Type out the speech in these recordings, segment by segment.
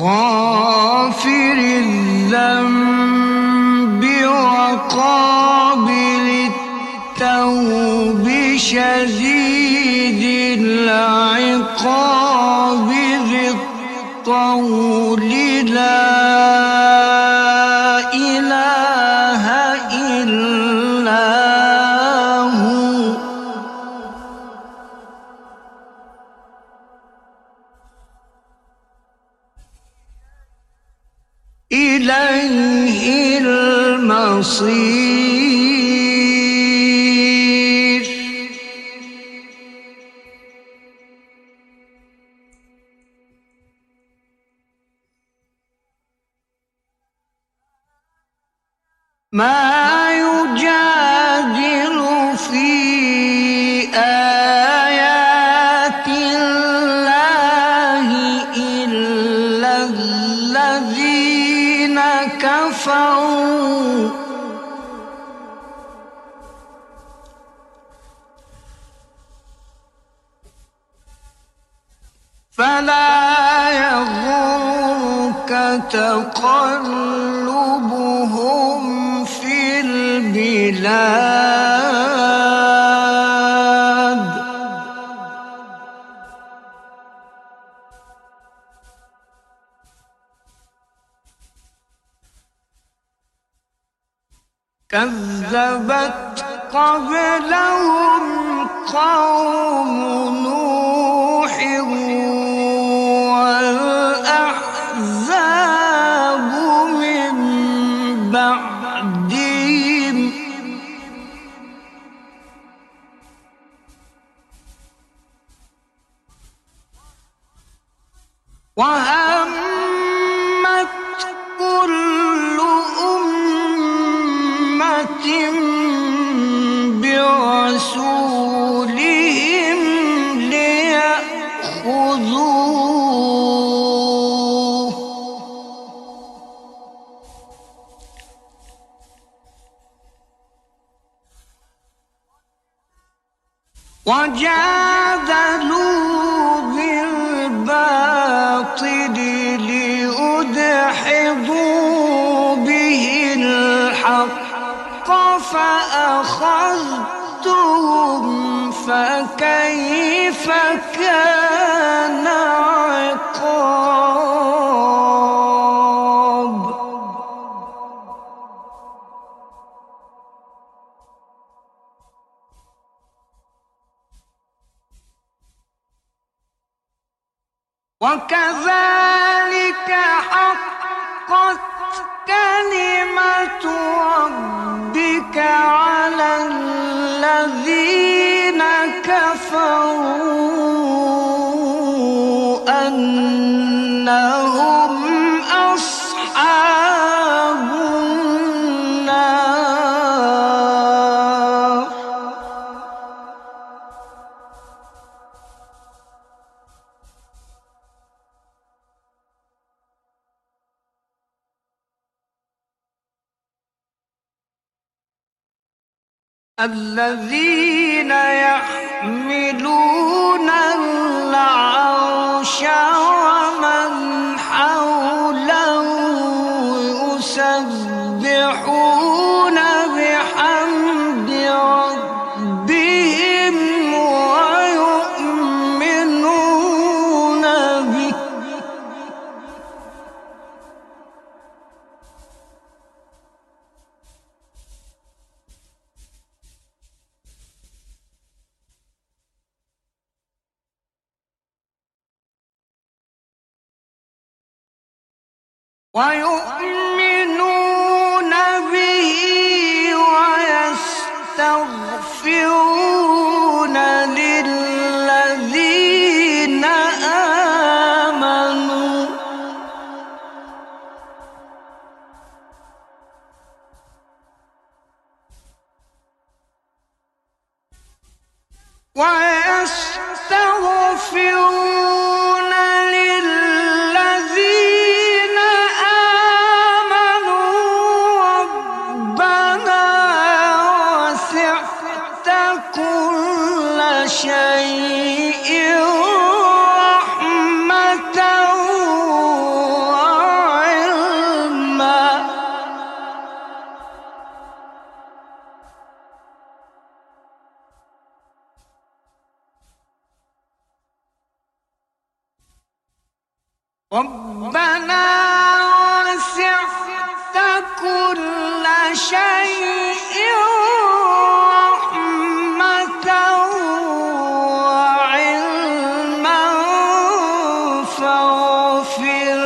غافر الذنب وقابل التوب شديد العقاب ذي الطول. لا ما Why? One الذين يحملون العرش ويؤمنون به ويستغفرون للذين آمنوا. ويستغفرون feel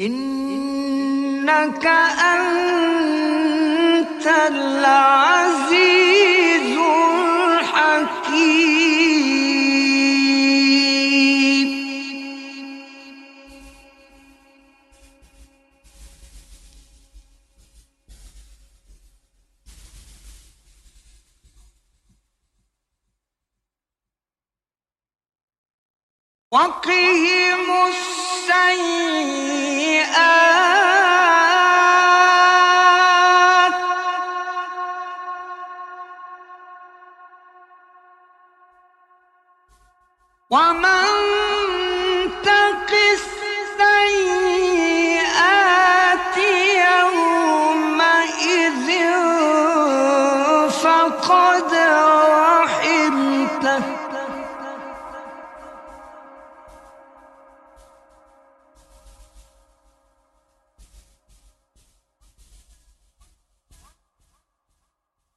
إنك أنت العزيز وقد رحمته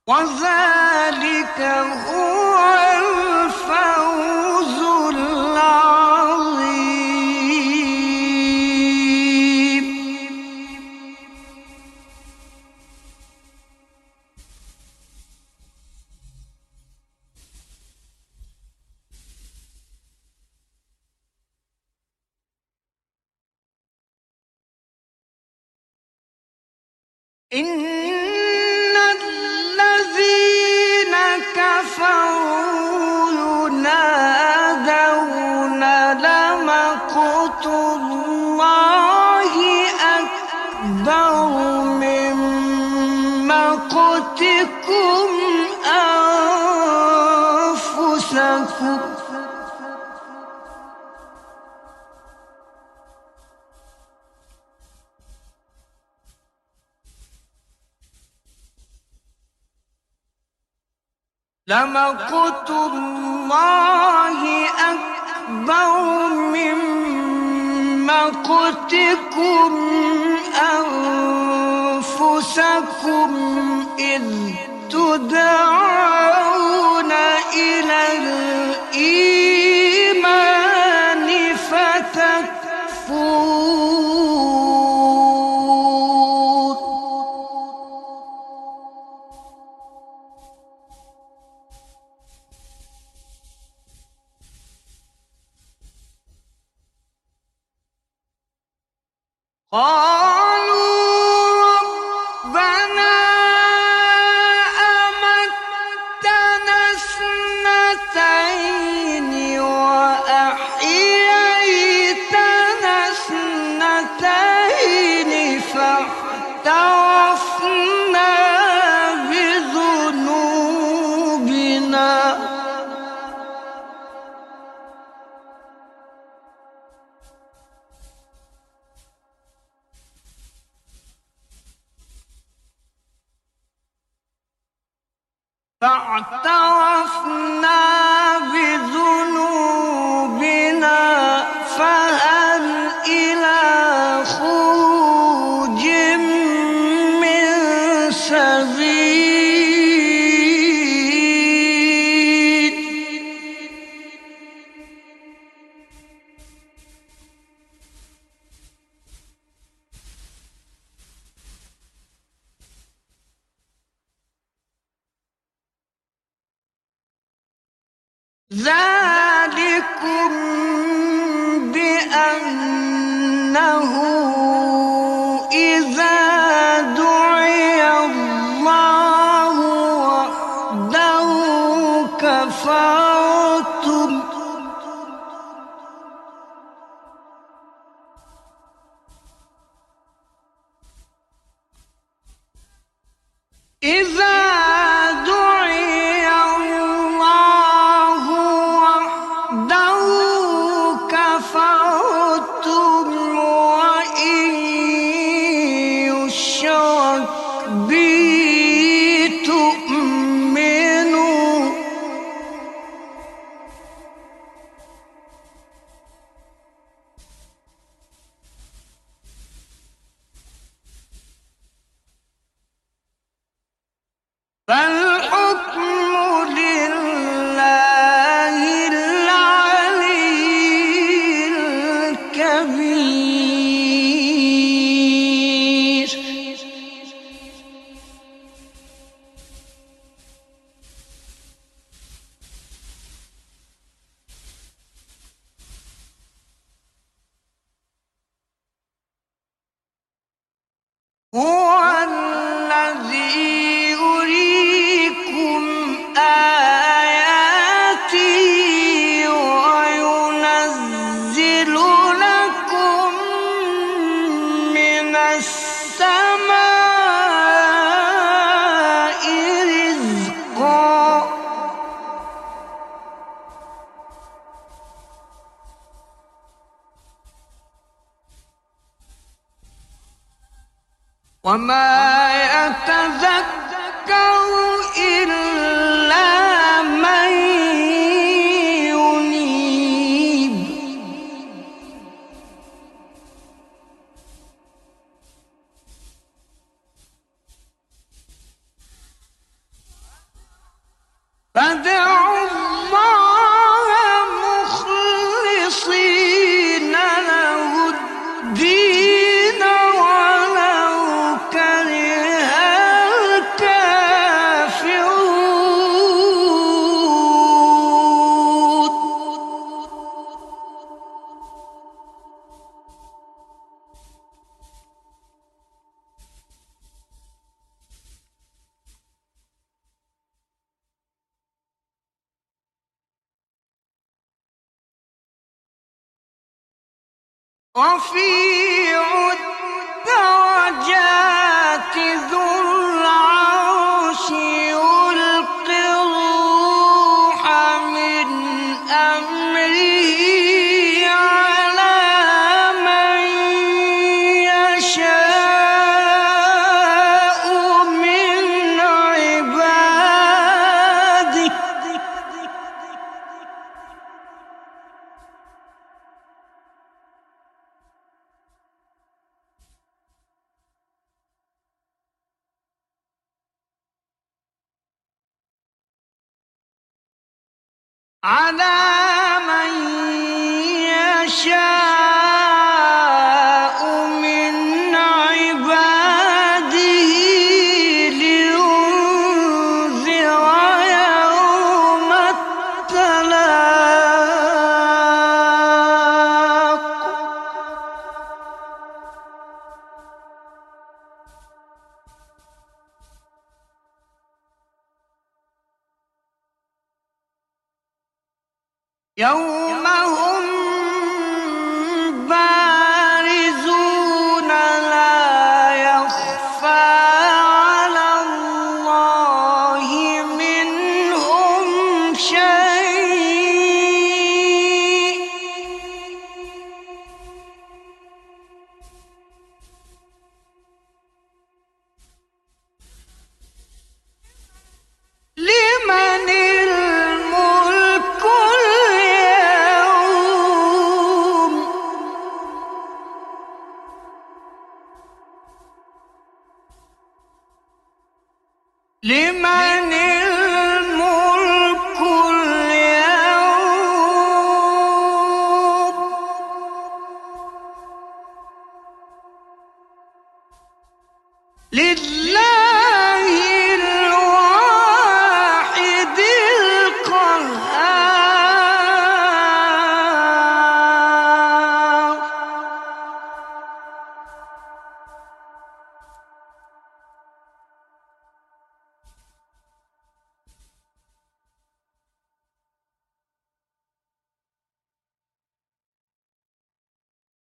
وذلك هو لمقت الله أكبر من مقتكم أنفسكم إذ تدعون إلى الإيمان. 好。persona رفيع على من يشاء.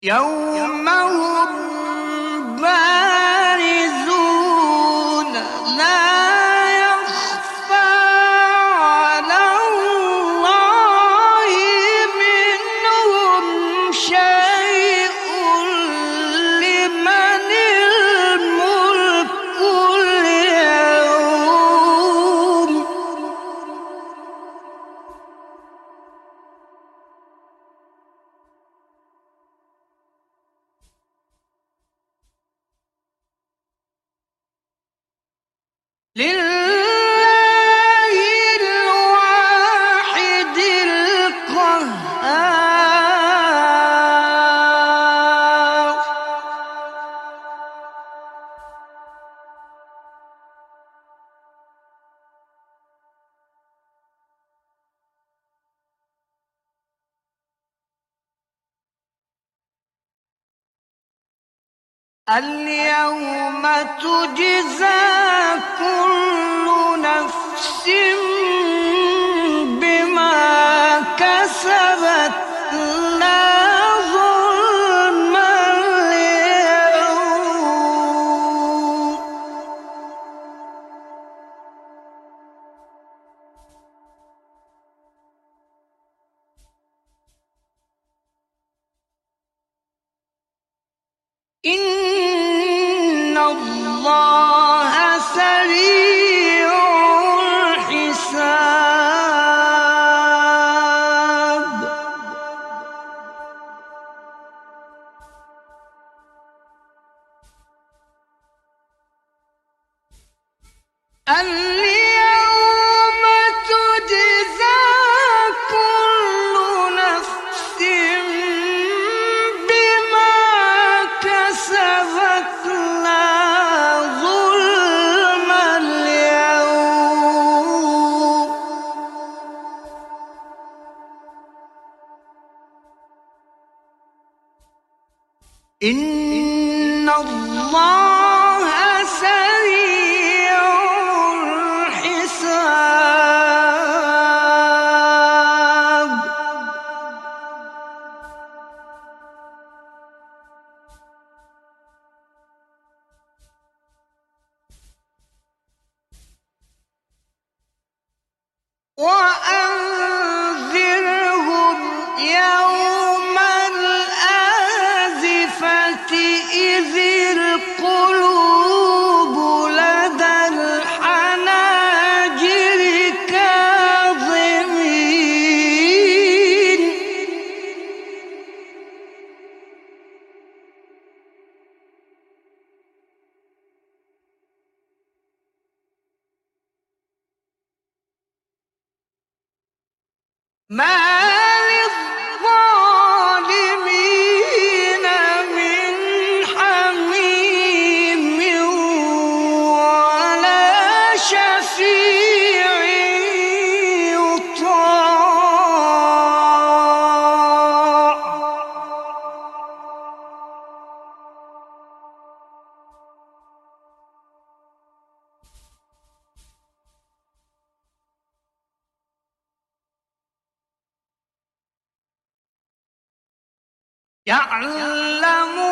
يوم هم اليوم تجزى كل نفس بما كسبت. أن يعلم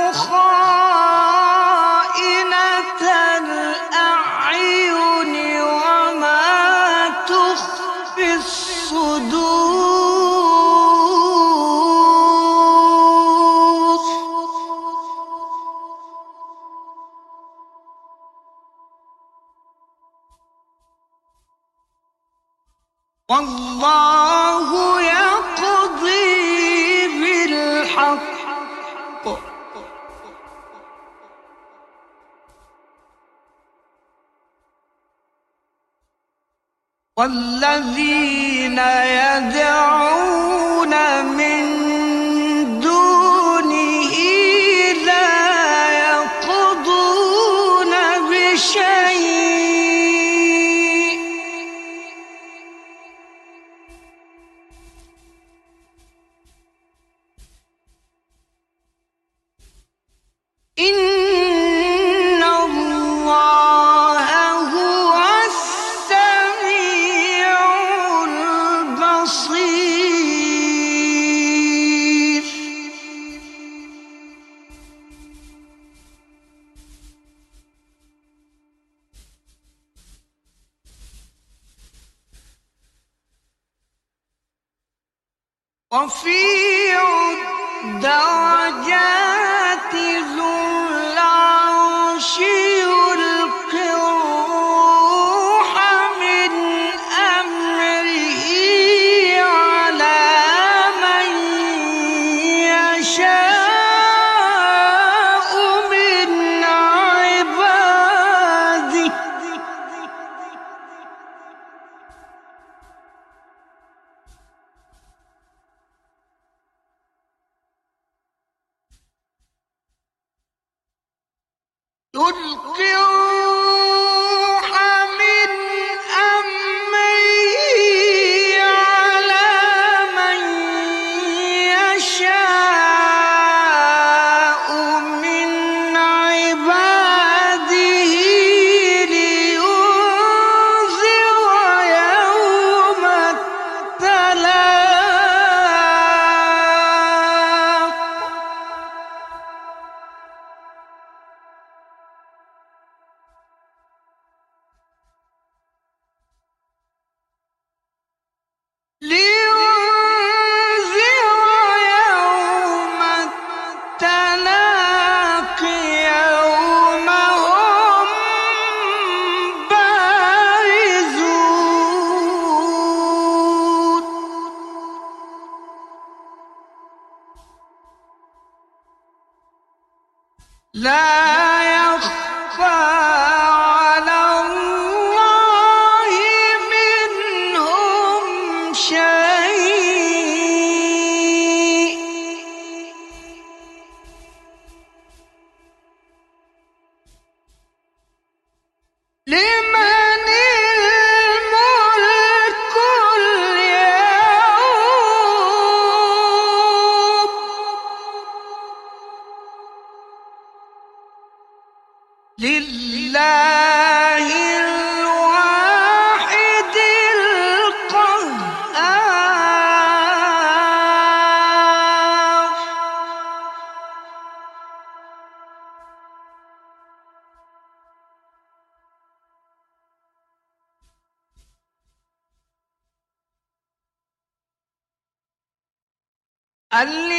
اليوم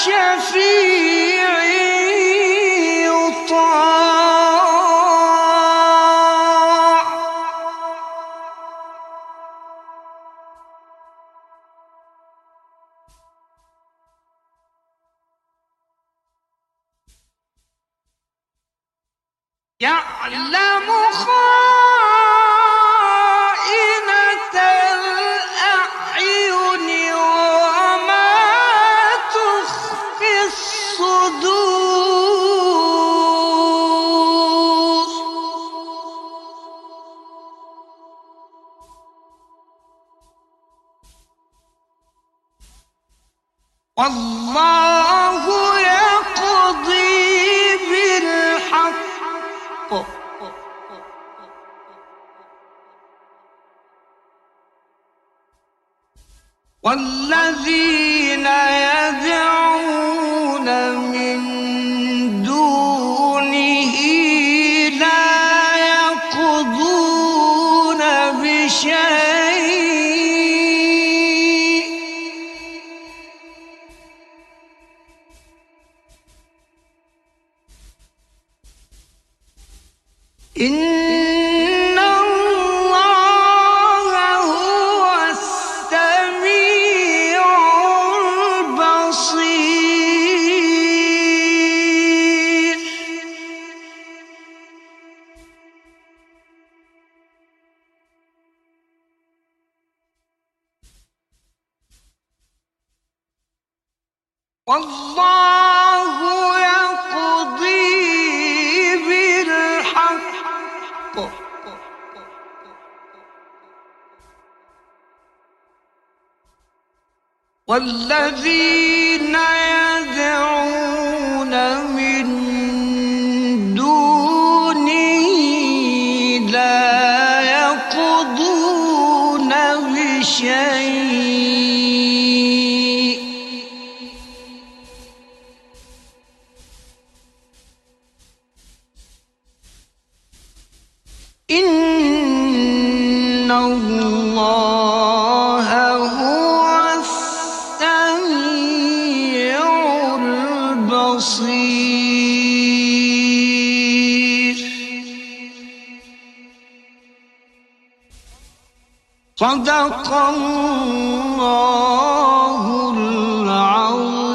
شفيع والذين يدعون والذين يدعون صدق الله.